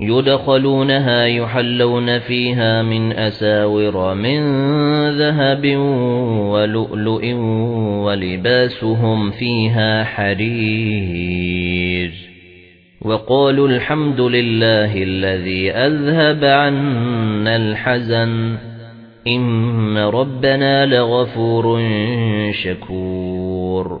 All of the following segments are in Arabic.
يدخلونها يحلون فيها من أساور من ذهب ولؤلؤ ولباسهم فيها حرير وقالوا الحمد لله الذي أذهب عنا الحزن إن ربنا لغفور شكور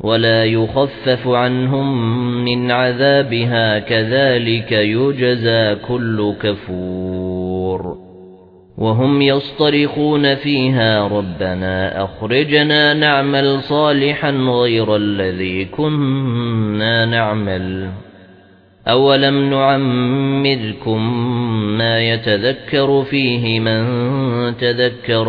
ولا يخفف عنهم من عذابها كذلك يجزى كل كفور. وهم يصطرخون فيها ربنا أخرجنا نعمل صالحا غير الذي كنا نعمل. أَوَلَمْ نُعَمِّرْكُم مَّا يَتَذَكَّرُ فِيهِ مَن تَذَكَّرَ